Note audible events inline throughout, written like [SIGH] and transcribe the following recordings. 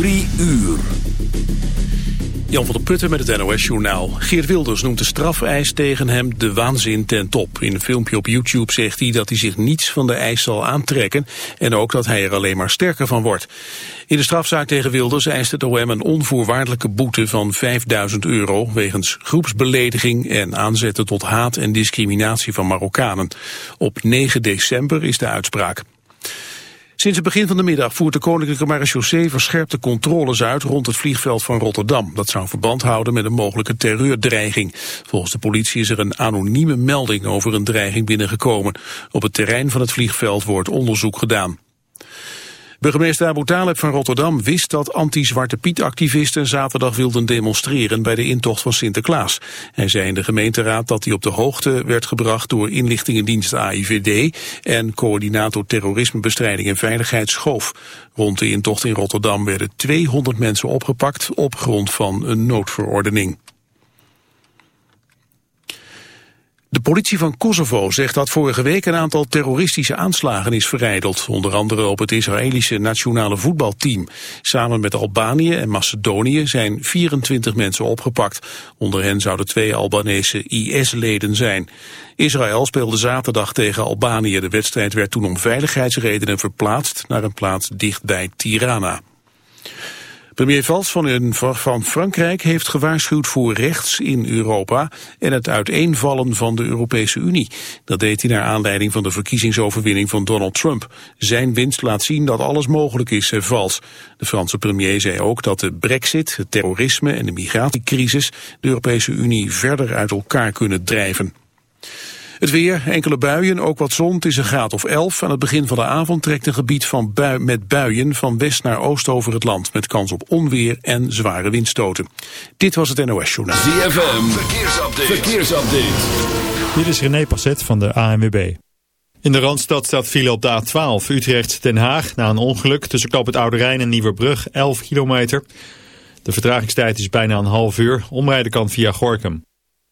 Drie uur. Jan van der Putten met het NOS-journaal. Geert Wilders noemt de strafeis tegen hem de waanzin ten top. In een filmpje op YouTube zegt hij dat hij zich niets van de eis zal aantrekken... en ook dat hij er alleen maar sterker van wordt. In de strafzaak tegen Wilders eist het OM een onvoorwaardelijke boete van 5000 euro... wegens groepsbelediging en aanzetten tot haat en discriminatie van Marokkanen. Op 9 december is de uitspraak. Sinds het begin van de middag voert de Koninklijke Marechaussee verscherpte controles uit rond het vliegveld van Rotterdam. Dat zou verband houden met een mogelijke terreurdreiging. Volgens de politie is er een anonieme melding over een dreiging binnengekomen. Op het terrein van het vliegveld wordt onderzoek gedaan. Burgemeester Abu Taleb van Rotterdam wist dat anti-Zwarte Piet-activisten zaterdag wilden demonstreren bij de intocht van Sinterklaas. Hij zei in de gemeenteraad dat hij op de hoogte werd gebracht door inlichtingendienst AIVD en coördinator terrorismebestrijding en veiligheid Schoof. Rond de intocht in Rotterdam werden 200 mensen opgepakt op grond van een noodverordening. De politie van Kosovo zegt dat vorige week een aantal terroristische aanslagen is verrijdeld. Onder andere op het Israëlische nationale voetbalteam. Samen met Albanië en Macedonië zijn 24 mensen opgepakt. Onder hen zouden twee Albanese IS-leden zijn. Israël speelde zaterdag tegen Albanië. De wedstrijd werd toen om veiligheidsredenen verplaatst naar een plaats dicht bij Tirana. Premier Valls van, Frankrijk heeft gewaarschuwd voor rechts in Europa en het uiteenvallen van de Europese Unie. Dat deed hij naar aanleiding van de verkiezingsoverwinning van Donald Trump. Zijn winst laat zien dat alles mogelijk is, zei Valls. De Franse premier zei ook dat de brexit, het terrorisme en de migratiecrisis de Europese Unie verder uit elkaar kunnen drijven. Het weer, enkele buien, ook wat zon. Het is een graad of 11. Aan het begin van de avond trekt een gebied van bui met buien van west naar oost over het land. Met kans op onweer en zware windstoten. Dit was het NOS Journaal. ZFM, verkeersupdate. verkeersupdate. Dit is René Passet van de ANWB. In de Randstad staat file op de A12 Utrecht-Den Haag na een ongeluk tussen Knoop het Oude Rijn en Nieuwerbrug 11 kilometer. De vertragingstijd is bijna een half uur. Omrijden kan via Gorkum.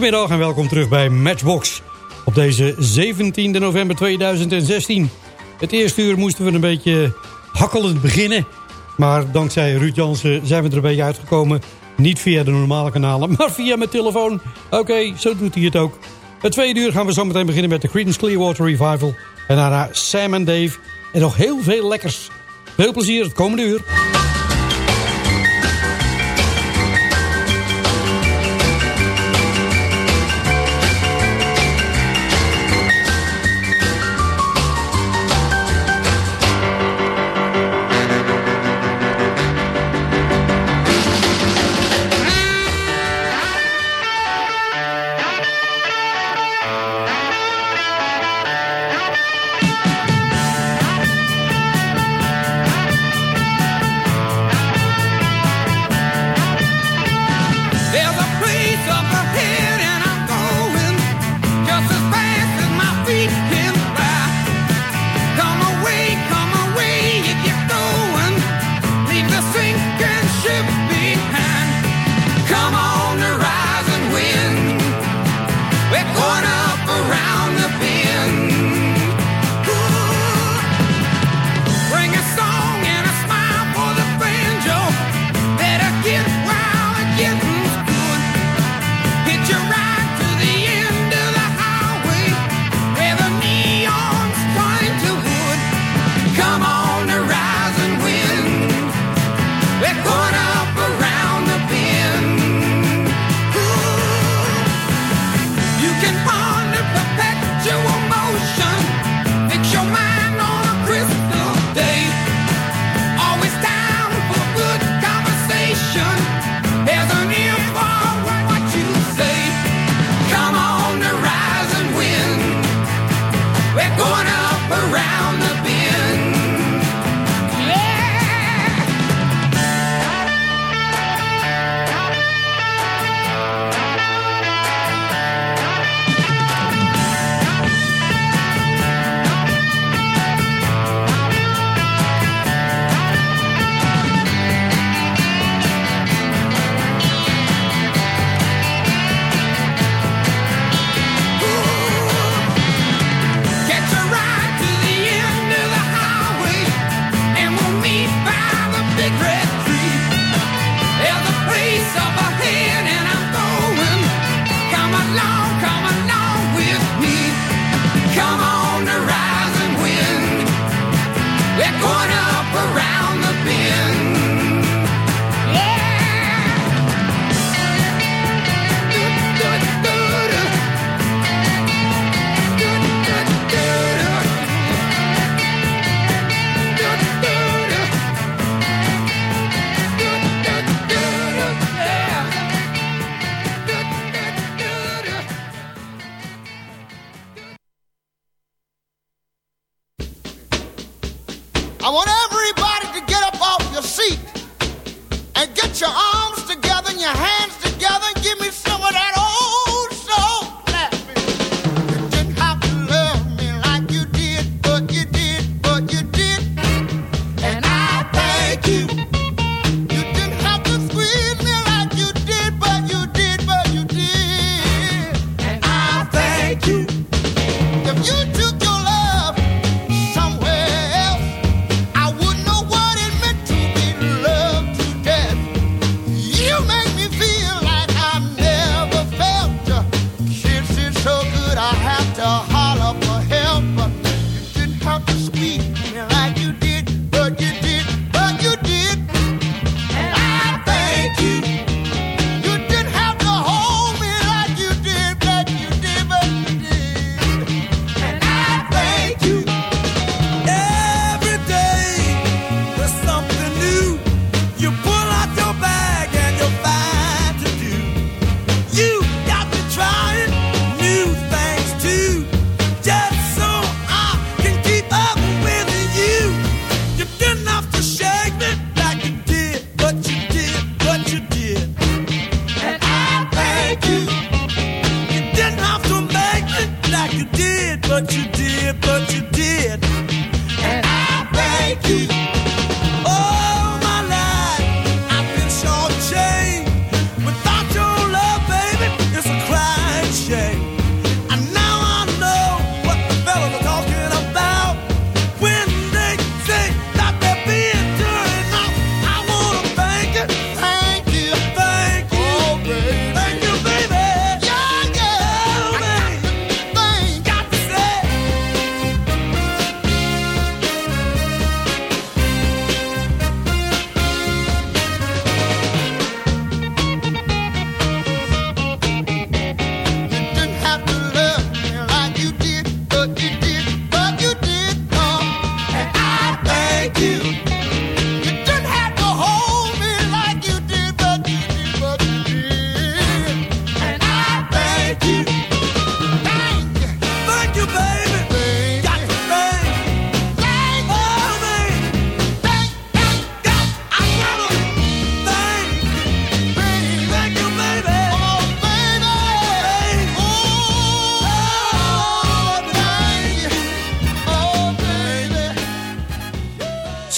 Goedemiddag en welkom terug bij Matchbox. Op deze 17 november 2016. Het eerste uur moesten we een beetje hakkelend beginnen. Maar dankzij Ruud Jansen zijn we er een beetje uitgekomen. Niet via de normale kanalen, [LAUGHS] maar via mijn telefoon. Oké, zo doet hij het ook. Het tweede uur gaan we zo meteen beginnen met de Creedence Clearwater Revival. En daarna Sam en Dave. En nog heel veel lekkers. Veel plezier het komende uur.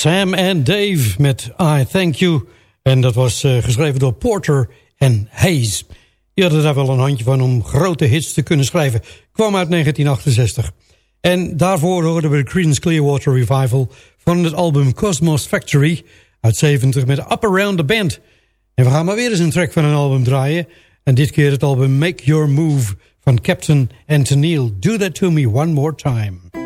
Sam en Dave met I Thank You. En dat was uh, geschreven door Porter en Hayes. Die hadden daar wel een handje van om grote hits te kunnen schrijven. Kwam uit 1968. En daarvoor hoorden we de Creedence Clearwater Revival... van het album Cosmos Factory uit 70 met Up Around the Band. En we gaan maar weer eens een track van een album draaien. En dit keer het album Make Your Move van Captain Anthony. Do That To Me One More Time.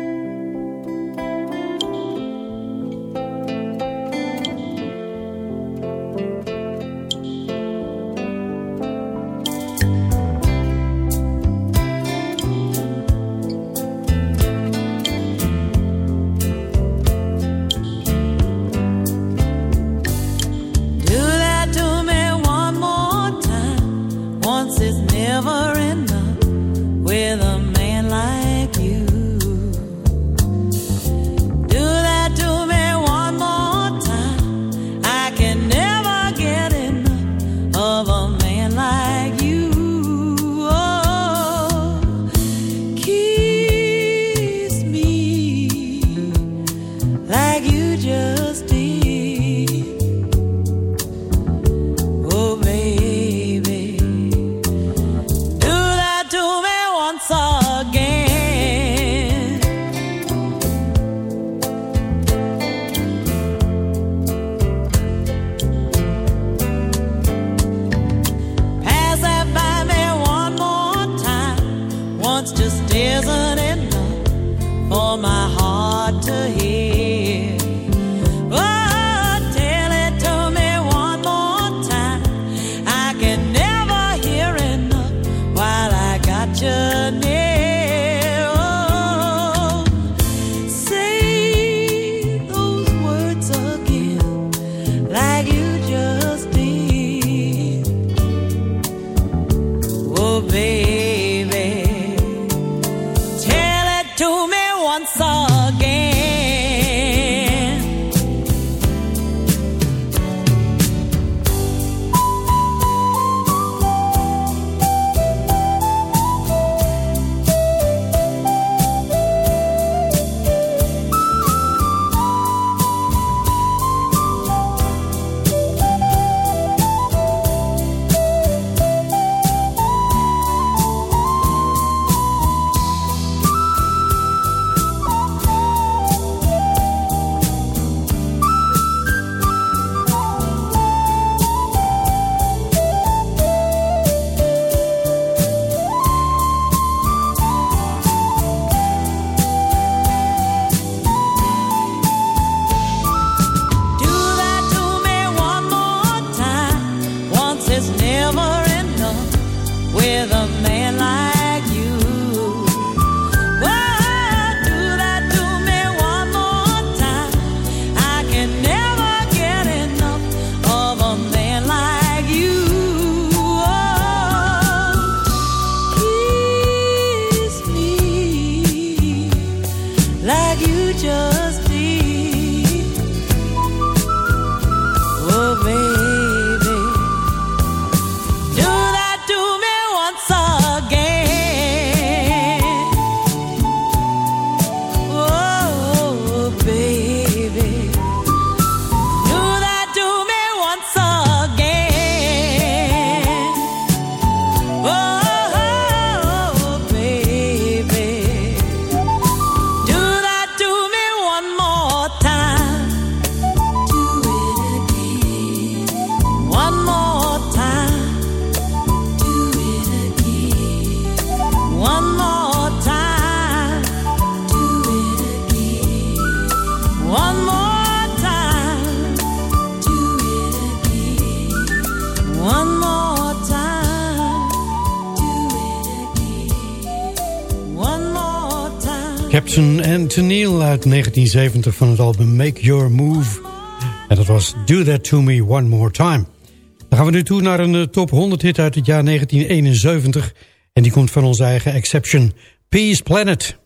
Neil uit 1970 van het album Make Your Move. En dat was Do That To Me One More Time. Dan gaan we nu toe naar een eh, top 100 hit uit het jaar 1971. En die komt van onze eigen Exception, Peace Planet.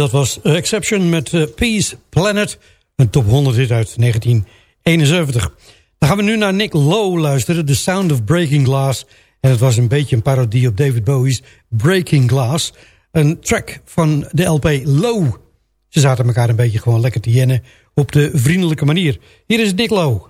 Dat was Exception met eh, Peace Planet. Een top 100 hit uit 1971. Dan gaan we nu naar Nick Lowe luisteren. The Sound of Breaking Glass. En het was een beetje een parodie op David Bowie's Breaking Glass. Een track van de LP Low. Ze zaten elkaar een beetje gewoon lekker te jennen op de vriendelijke manier. Hier is Nick Lowe.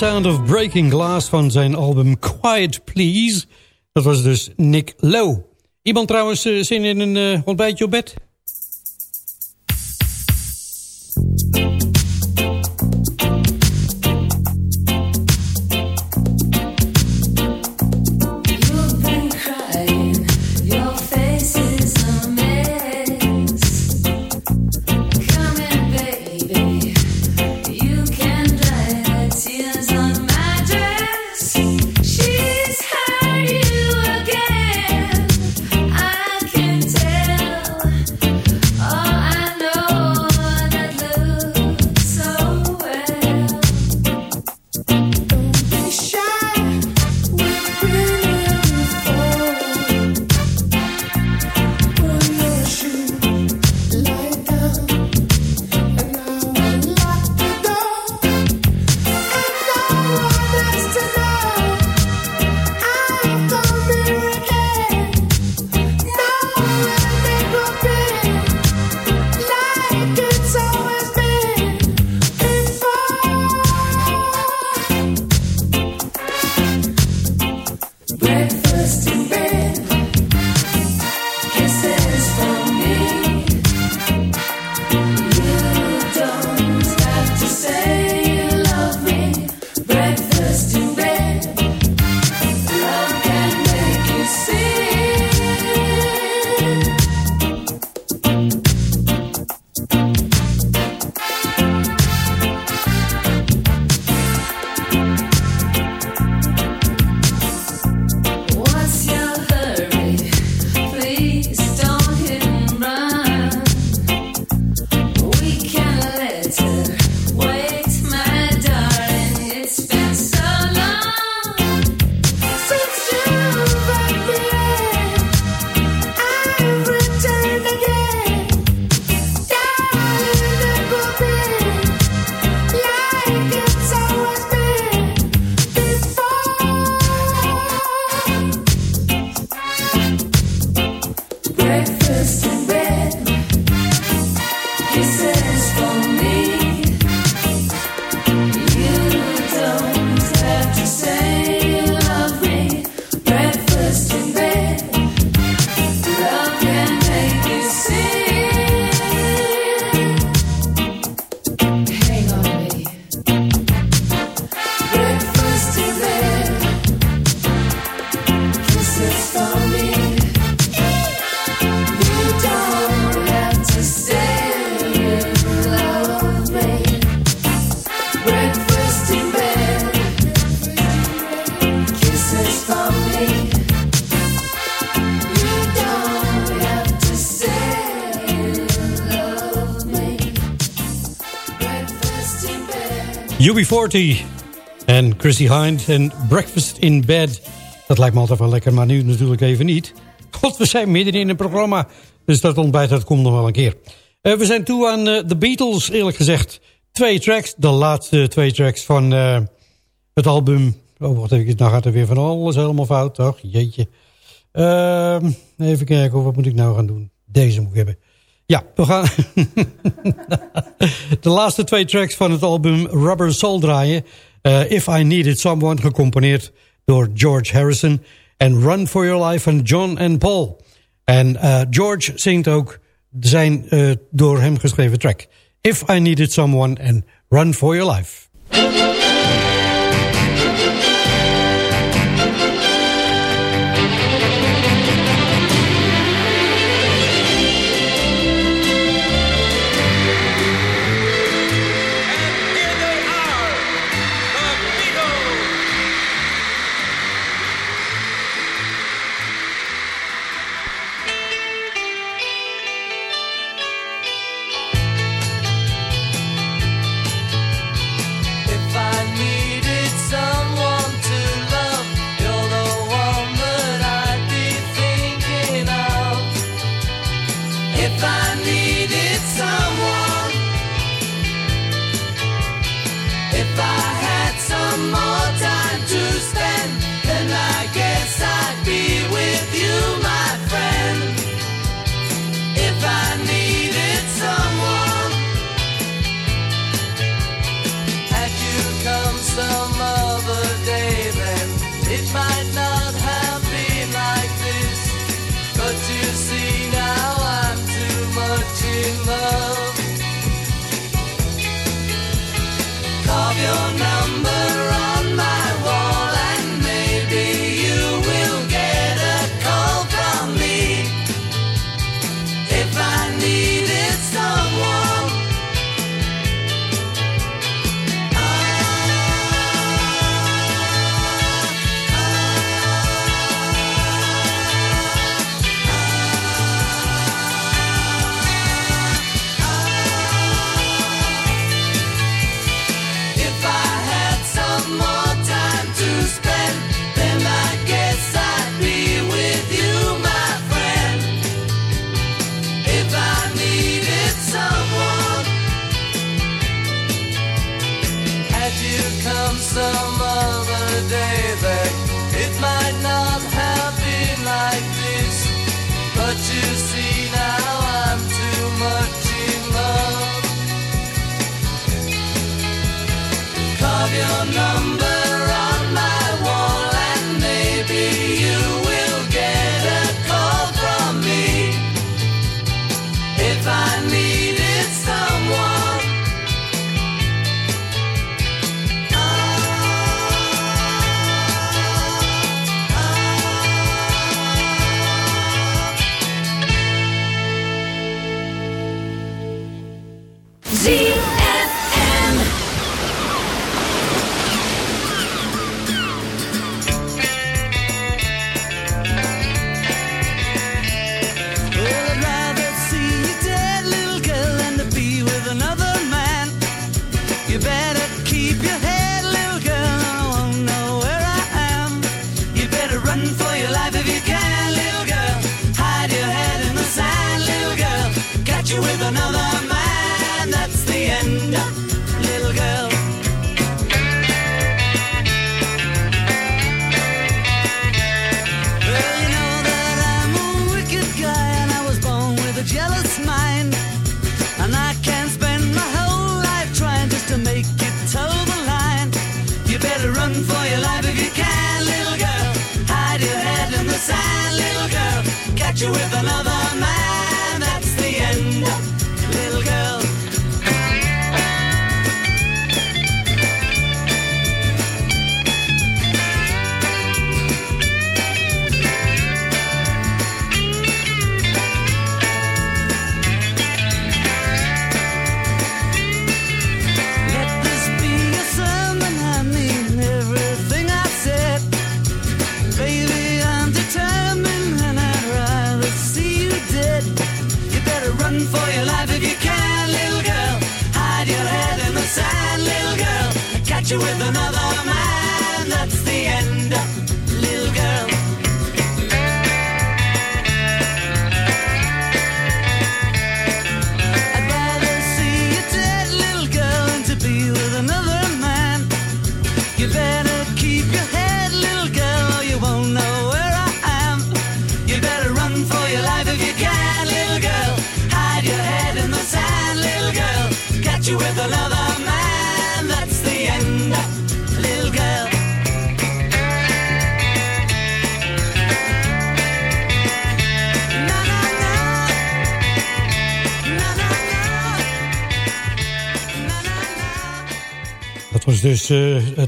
Sound of Breaking Glass van zijn album Quiet Please. Dat was dus Nick Lowe. Iemand trouwens eh, zin in een eh, ontbijtje op bed? UB40 en Chrissy Hind en Breakfast in Bed. Dat lijkt me altijd wel lekker, maar nu natuurlijk even niet. God, we zijn midden in het programma, dus dat ontbijt dat komt nog wel een keer. Eh, we zijn toe aan eh, de Beatles, eerlijk gezegd. Twee tracks, de laatste twee tracks van eh, het album. Oh, wacht even, nou gaat er weer van alles helemaal fout, toch? Jeetje. Ehm, even kijken, wat moet ik nou gaan doen? Deze moet ik hebben. Ja, we gaan [LAUGHS] de laatste twee tracks van het album Rubber Soul draaien. Eh, If I Needed Someone, gecomponeerd door George Harrison. En Run For Your Life van John en Paul. En eh, George zingt ook zijn eh, door hem geschreven track. If I Needed Someone en Run For Your Life.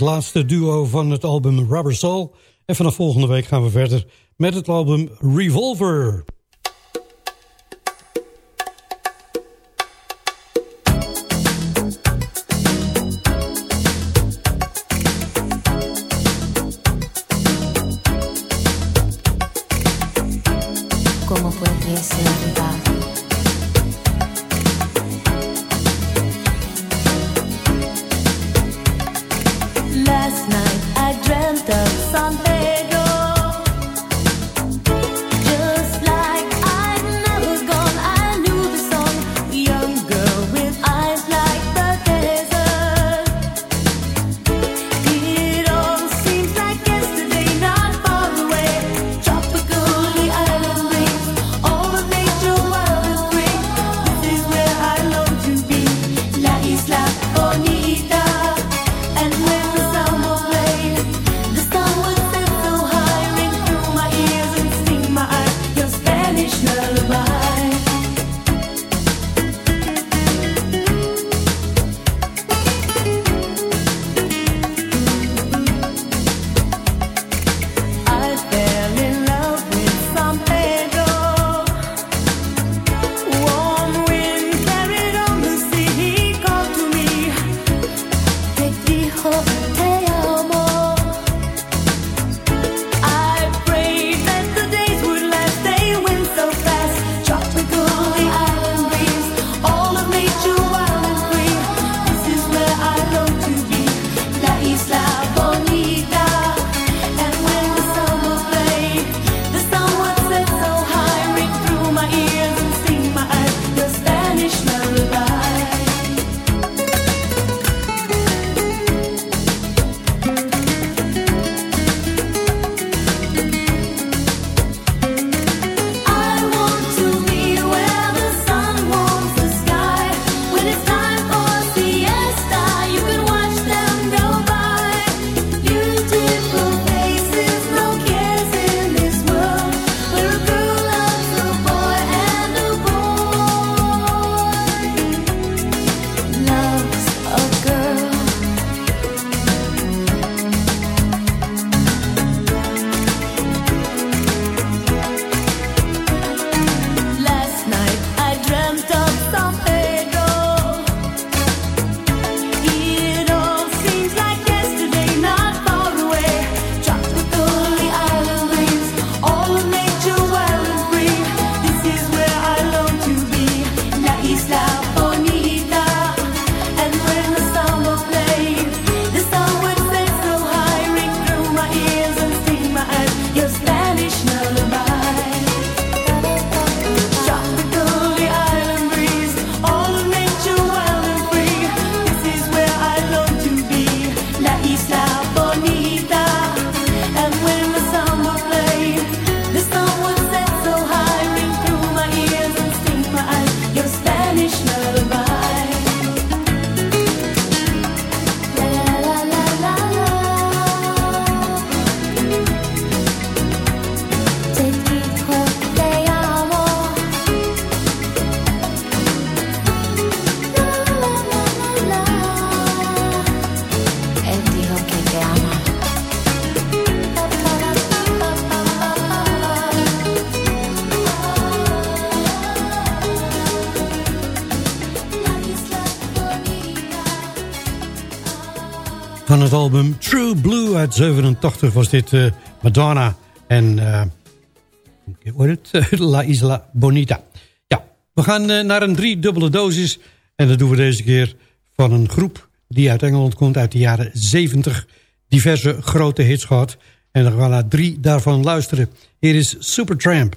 laatste duo van het album Rubber Soul. En vanaf volgende week gaan we verder met het album Revolver. 1987 was dit eh, Madonna en uh, hoe heet? [LAUGHS] La Isla Bonita. Ja, we gaan eh, naar een driedubbele dosis. En dat doen we deze keer van een groep die uit Engeland komt uit de jaren 70. Diverse grote hits gehad. En dan gaan we naar drie daarvan luisteren. Hier is Supertramp.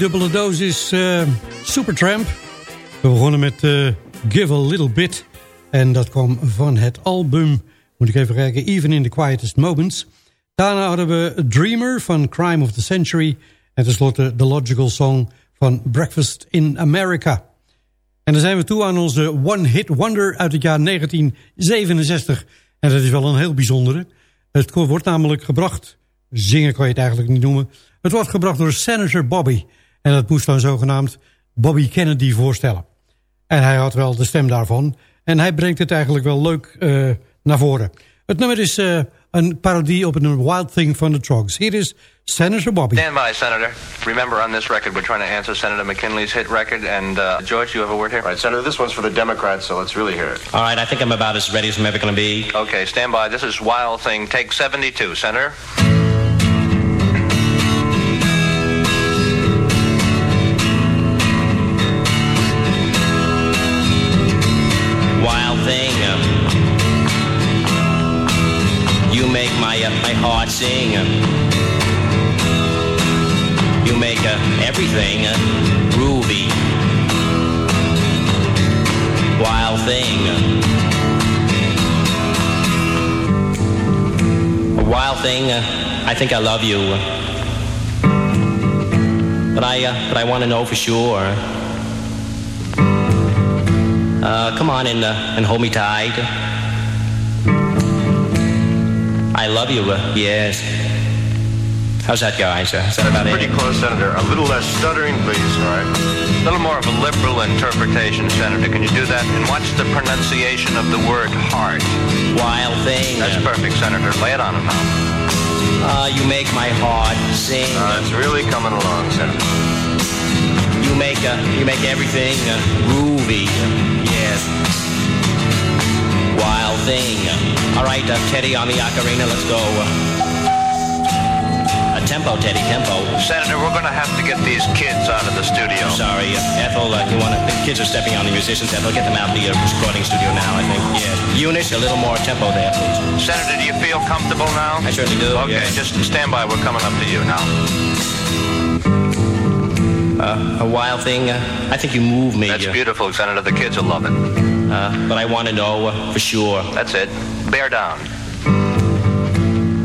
Een driedubbele dosis eh Supertramp. We begonnen met eh, Give a Little Bit. En dat kwam van het album, moet ik even kijken, Even in the Quietest Moments. Daarna hadden we Dreamer van Crime of the Century. En tenslotte The Logical Song van Breakfast in America. En dan zijn we toe aan onze One Hit Wonder uit het jaar 1967. En dat is wel een heel bijzondere. Het wordt namelijk gebracht, zingen kan je het eigenlijk niet noemen... het wordt gebracht door Senator Bobby. En dat moest dan zogenaamd Bobby Kennedy voorstellen. En hij had wel de stem daarvan. En hij brengt het eigenlijk wel leuk eh, naar voren. Het nummer is eh, een parodie op een Wild Thing van de Trogs. Hier is Senator Bobby. Stand by, Senator. Remember, on this record, we're trying to answer Senator McKinley's hit record. And, uh, George, you have a word here? Right, Senator, this one's for the Democrats, so let's really hear it. All right, I think I'm about as ready as I'm ever going to be. Okay, stand by. This is Wild Thing, take 72, Senator. My, heart sing. you make uh, everything uh, groovy. Wild thing. A wild thing. Uh, I think I love you. But I, uh, but I want to know for sure. Uh, come on and, uh, and hold me tight. I love you. Yes. How's that? Uh, is that about Pretty it? close, Senator. A little less stuttering, please, all right? A little more of a liberal interpretation, Senator. Can you do that? And watch the pronunciation of the word heart. Wild thing. That's perfect, Senator. Lay it on him now. Uh, you make my heart sing. Uh, it's really coming along, Senator. you make uh, you make everything uh, groovy. Yes. Wild thing. All right, uh, Teddy on the ocarina. Let's go. Uh, tempo, Teddy, tempo. Senator, we're going to have to get these kids out of the studio. Sorry, uh, Ethel. Uh, you want to? The kids are stepping on the musicians. Ethel, get them out of the uh, recording studio now. I think. Yeah. Eunice, a little more tempo there, please. Senator, do you feel comfortable now? I certainly do. Okay, just stand by. We're coming up to you now. Uh, a wild thing. Uh, I think you move me. That's beautiful, Senator. The kids will love it. Uh, but I want to know uh, for sure. That's it. Bear down.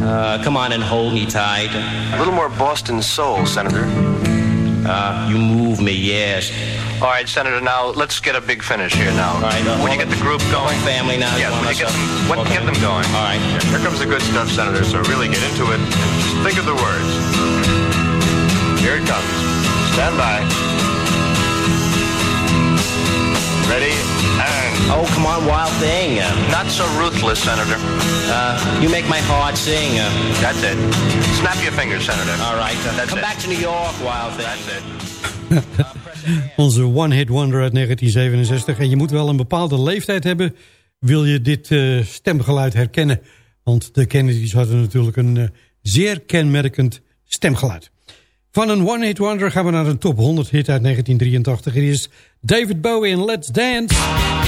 Uh, come on and hold me tight. A little more Boston soul, Senator. Uh, you move me, yes. All right, Senator. Now let's get a big finish here. Now, all right. when you get the group going, family now. You when you get them, what, get them going. All right. Here comes the good stuff, Senator, so really get into it just think of the words. Here it comes. Stand by. Ready, and... Oh, come on, wild thing. Uh, not so ruthless, Senator. Uh, you make my heart sing. Uh, that's it. Snap your fingers, Senator. All right. Uh, come back to New York, wild thing. That's it. [LAUGHS] Onze One Hit Wonder uit 1967. En je moet wel een bepaalde leeftijd hebben... wil je dit eh, stemgeluid herkennen. Want de Kennedys hadden natuurlijk een eh, zeer kenmerkend stemgeluid. Van een One Hit Wonder gaan we naar een top 100 hit uit 1983. Hier is David Bowie in Let's Dance.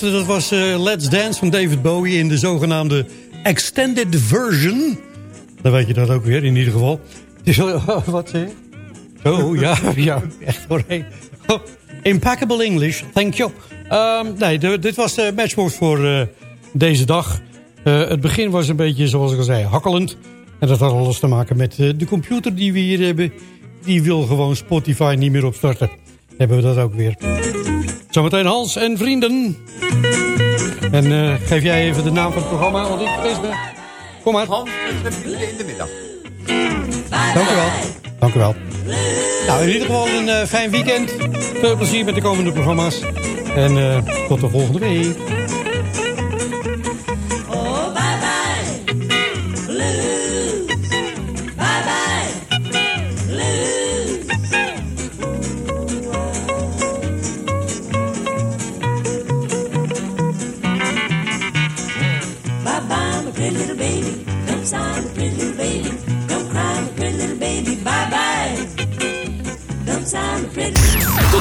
Dat was eh, Let's Dance van David Bowie in de zogenaamde Extended Version. Dan weet je dat ook weer, in ieder geval. Wel- [LAUGHS] wat zeg? Oh, ja, [LAUGHS] ja, echt hoor. Oh, impeccable English, thank you. Ehm, nee, dit was de matchbox voor eh, deze dag. Eh, het begin was een beetje, zoals ik al zei, hakkelend. En dat had alles te maken met eh, de computer die we hier hebben. Die wil gewoon Spotify niet meer opstarten. Hebben we dat ook weer. Zometeen Hans en vrienden. En eh, geef jij even de naam van het programma, want ik vergis me. Kom maar. Hans en vrienden in de middag. Dank u wel. Dank u wel. Nou, in ieder geval een eh, fijn weekend. Veel plezier met de komende programma's. En eh, tot de volgende week.